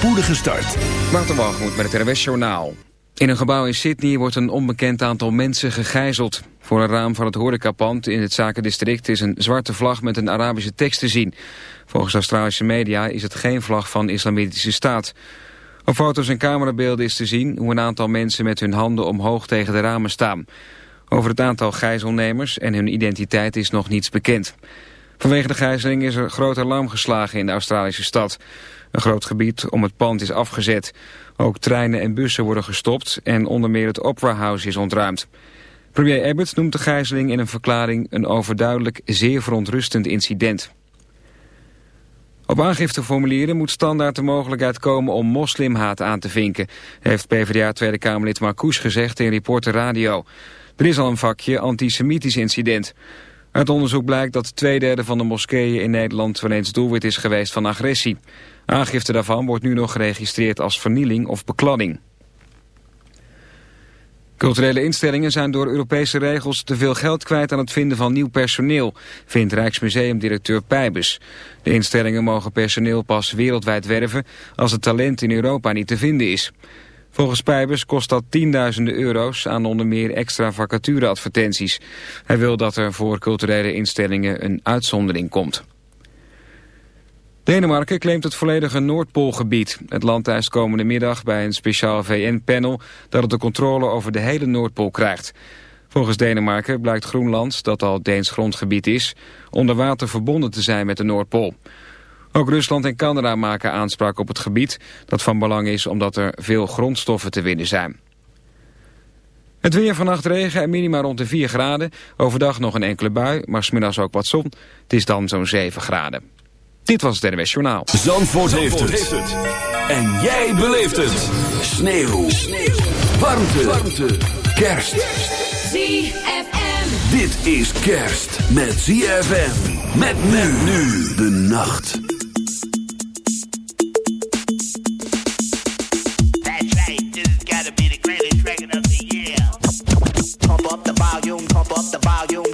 spoedige start. Waterwalgemoed met het RWS Journaal. In een gebouw in Sydney wordt een onbekend aantal mensen gegijzeld. Voor een raam van het horecapand in het zakendistrict is een zwarte vlag met een Arabische tekst te zien. Volgens Australische media is het geen vlag van islamitische staat. Op foto's en camerabeelden is te zien hoe een aantal mensen met hun handen omhoog tegen de ramen staan. Over het aantal gijzelnemers en hun identiteit is nog niets bekend. Vanwege de gijzeling is er groot alarm geslagen in de Australische stad. Een groot gebied om het pand is afgezet. Ook treinen en bussen worden gestopt en onder meer het Opera House is ontruimd. Premier Abbott noemt de gijzeling in een verklaring een overduidelijk zeer verontrustend incident. Op aangifteformulieren moet standaard de mogelijkheid komen om moslimhaat aan te vinken, heeft PvdA Tweede Kamerlid Marcouch gezegd in Reporter Radio. Er is al een vakje antisemitisch incident. Uit onderzoek blijkt dat twee derde van de moskeeën in Nederland wel eens doelwit is geweest van agressie. Aangifte daarvan wordt nu nog geregistreerd als vernieling of bekladding. Culturele instellingen zijn door Europese regels te veel geld kwijt aan het vinden van nieuw personeel, vindt Rijksmuseumdirecteur Pijbus. De instellingen mogen personeel pas wereldwijd werven als het talent in Europa niet te vinden is. Volgens Pijbers kost dat tienduizenden euro's aan onder meer extra vacatureadvertenties. Hij wil dat er voor culturele instellingen een uitzondering komt. Denemarken claimt het volledige Noordpoolgebied. Het land eist komende middag bij een speciaal VN-panel dat het de controle over de hele Noordpool krijgt. Volgens Denemarken blijkt Groenland, dat al Deens grondgebied is, onder water verbonden te zijn met de Noordpool. Ook Rusland en Canada maken aanspraak op het gebied, dat van belang is omdat er veel grondstoffen te winnen zijn. Het weer vannacht regen en minima rond de 4 graden. Overdag nog een enkele bui, maar smiddags ook wat zon. Het is dan zo'n 7 graden. Dit was het NWS Journaal. Zandvoort, heeft, het. En jij beleeft het. Sneeuw. Sneeuw. Warmte. Warmte. Kerst. ZFM. Dit is kerst met ZFM. Met men nu de nacht. That's right, this has gotta be the greatest record of the year. Pump up the volume, pump up the volume,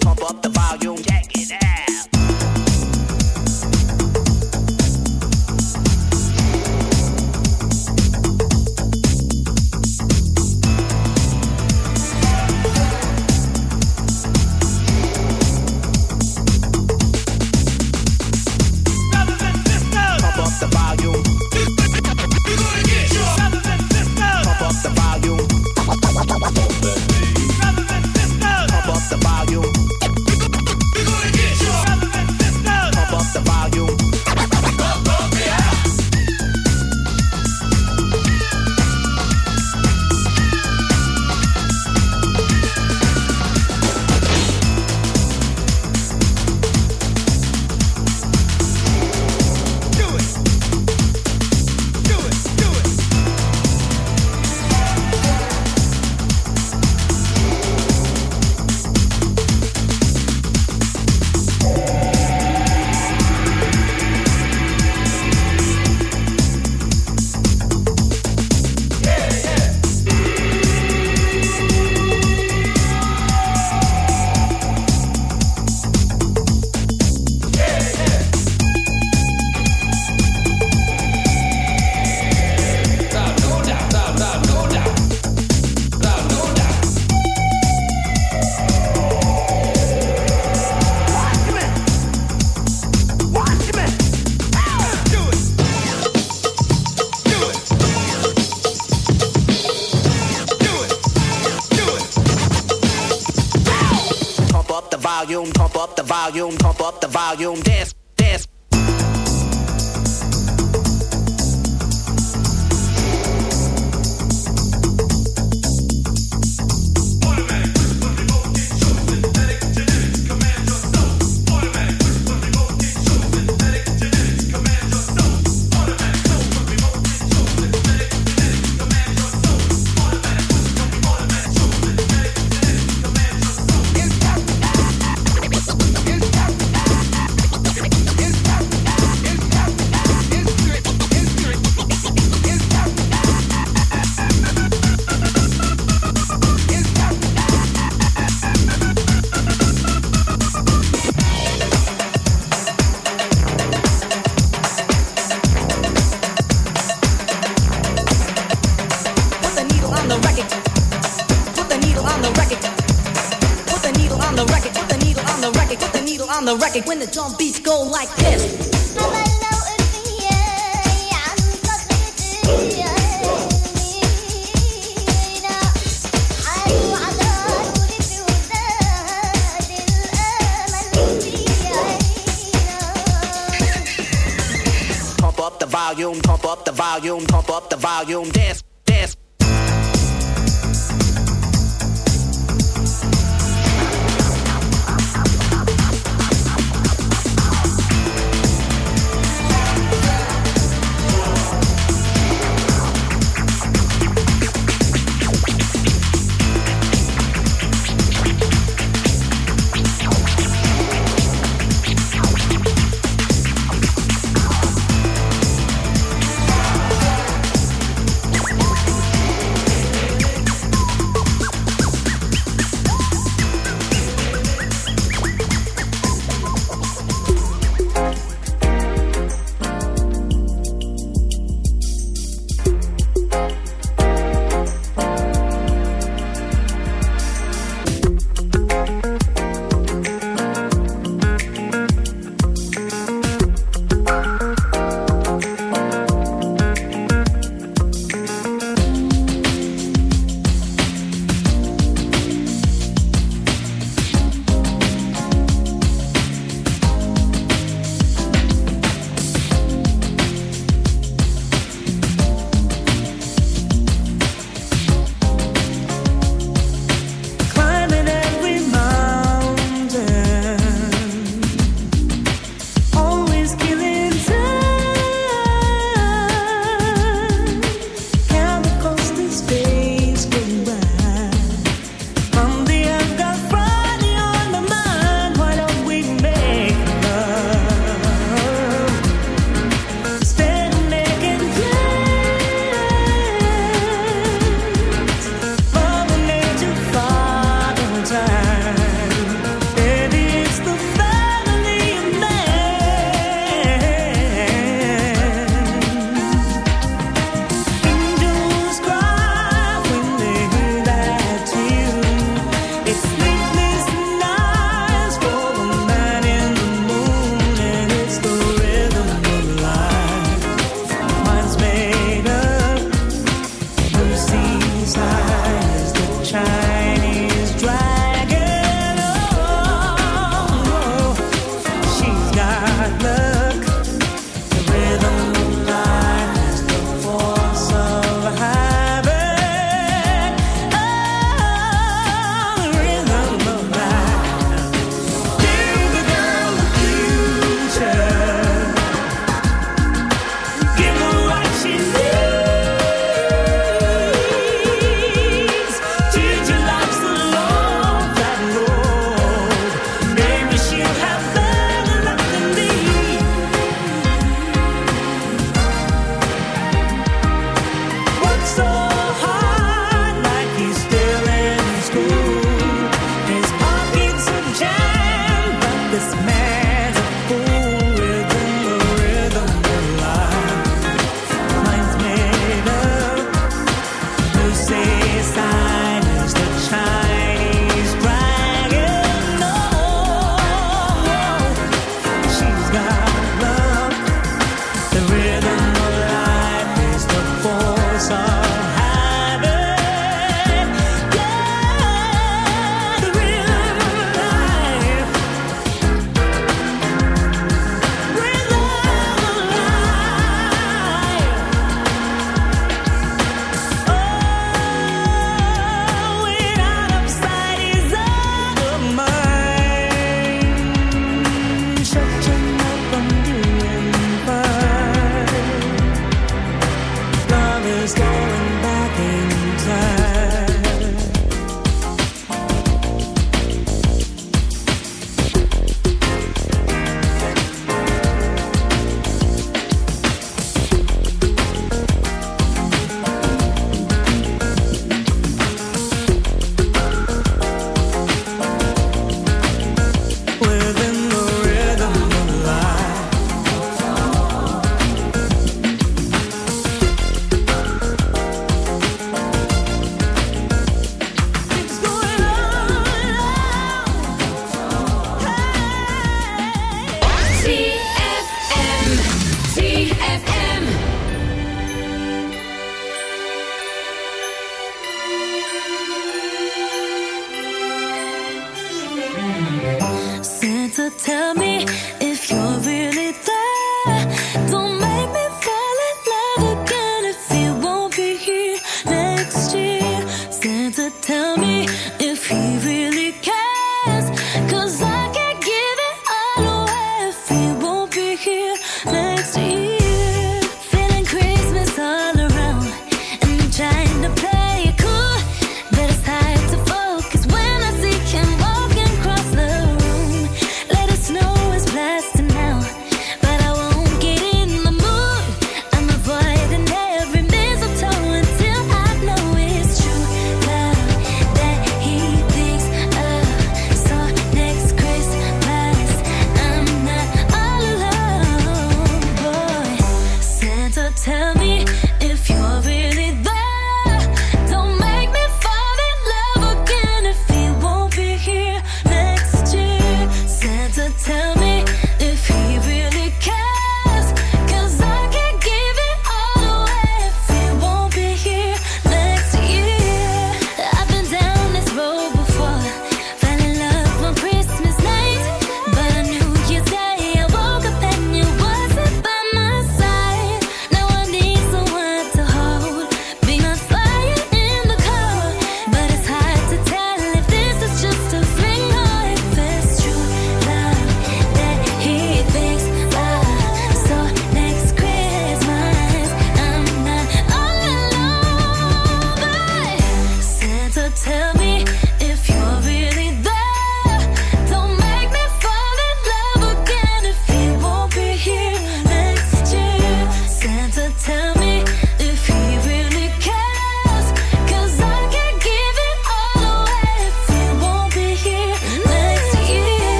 volume. Dance,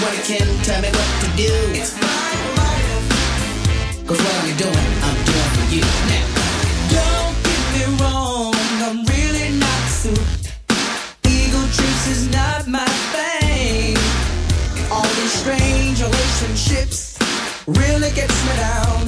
What can tell me what to do. It's my life. Cause what I'm doing, I'm doing for you now. Don't get me wrong, I'm really not soup. Eagle trips is not my thing. All these strange relationships really gets me down.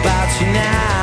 about you now.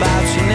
about you.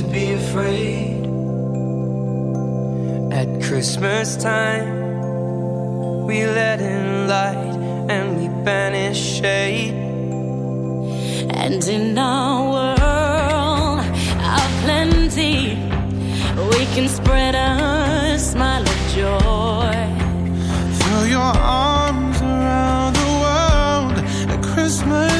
to be afraid at Christmas time. We let in light and we banish shade. And in our world of plenty, we can spread a smile of joy. Throw your arms around the world at Christmas.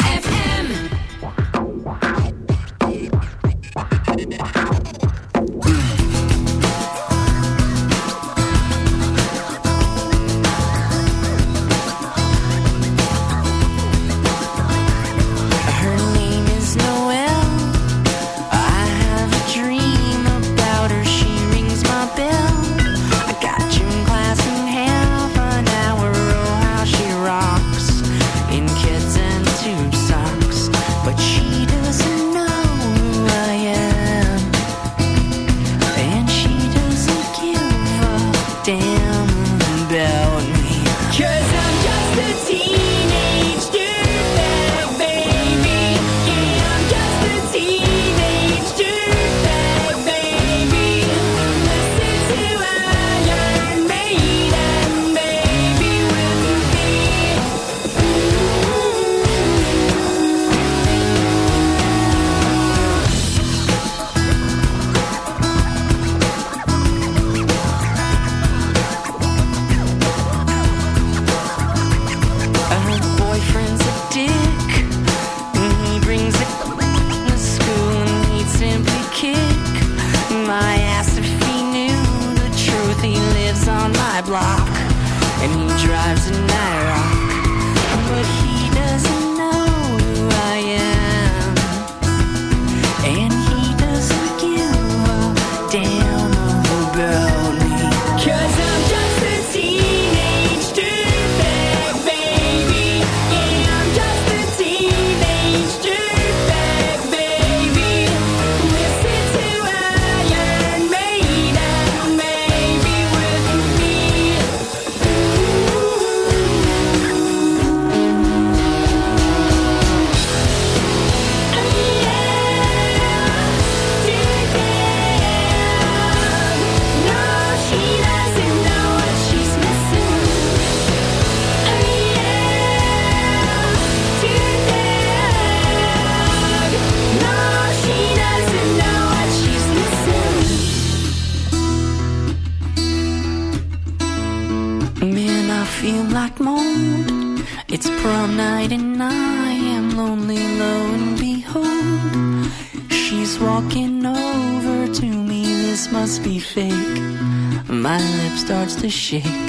appreciate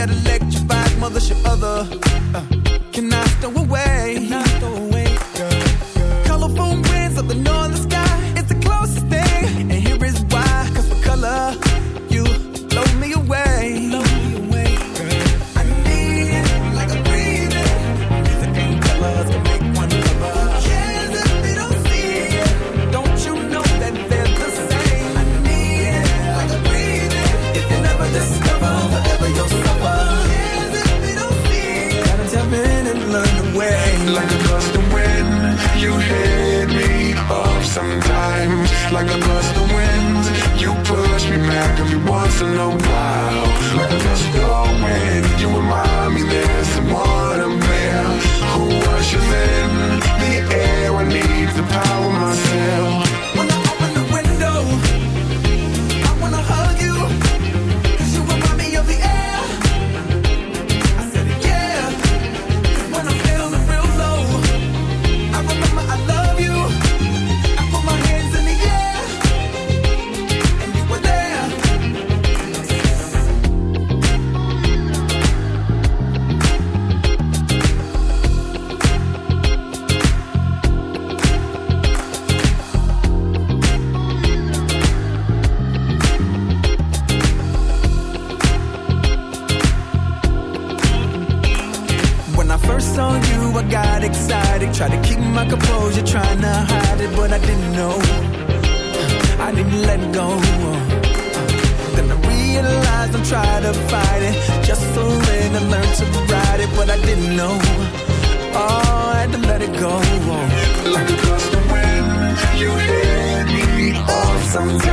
that electrifies mother should other. Uh, from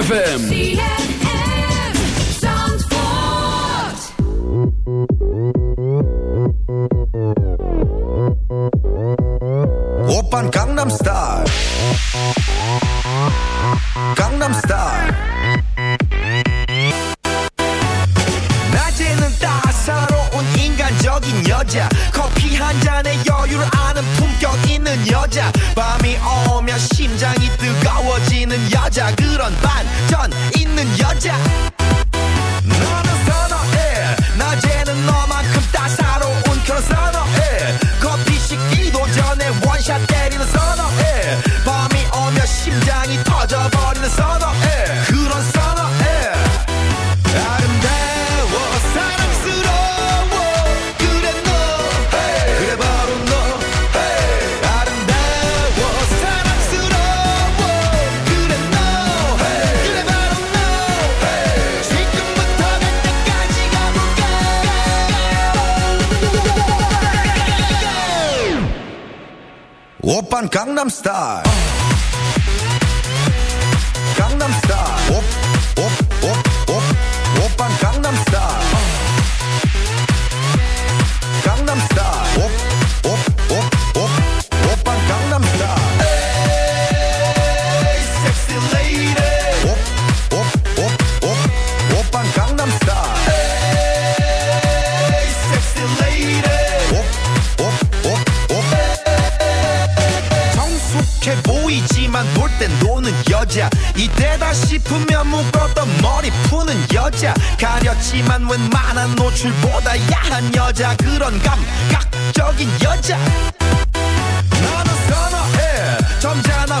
ZFM. 가렸지만 웬만한 노출보다 야한 여자 그런 감각적인 여자. 나는 선호해. 점잖아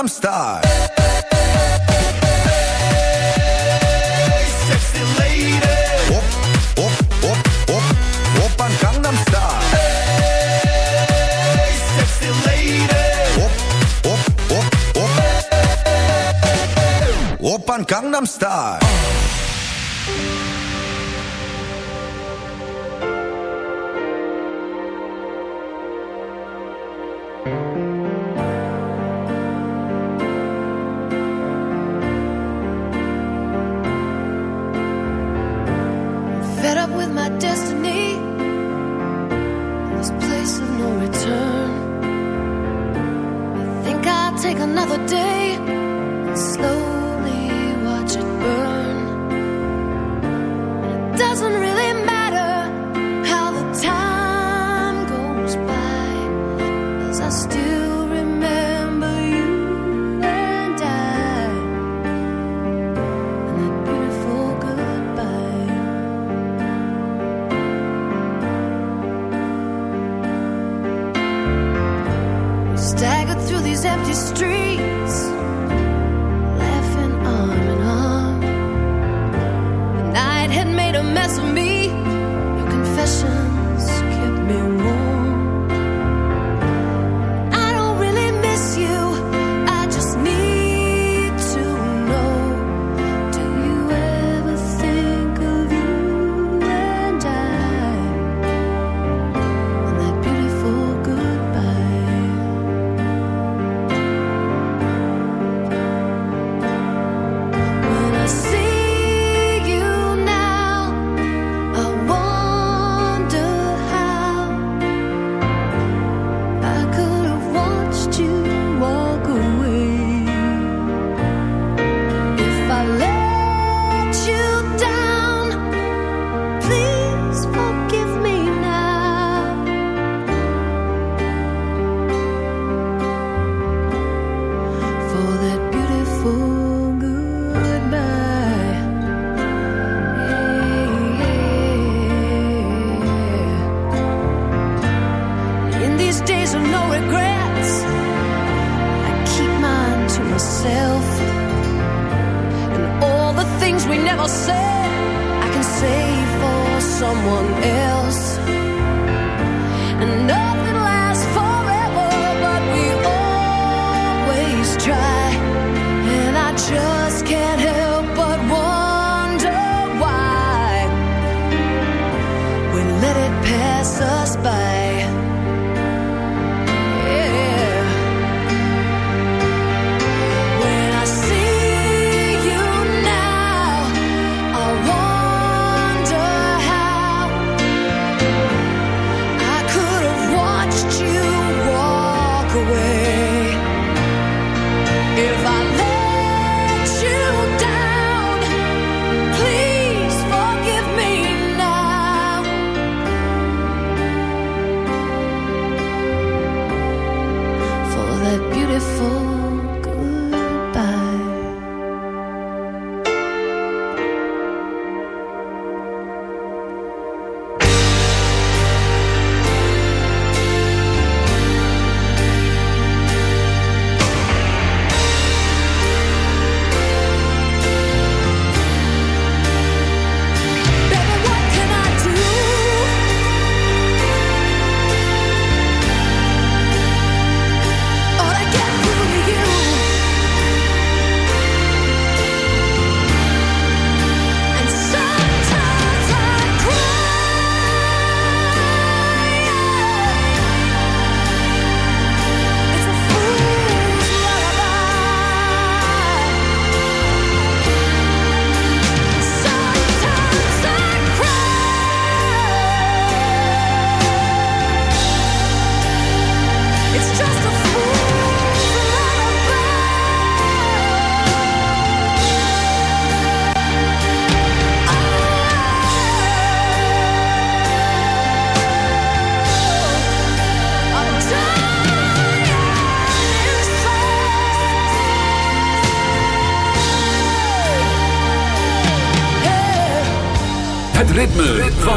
Gangnam star. Gangnam Style. for the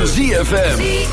ZFM.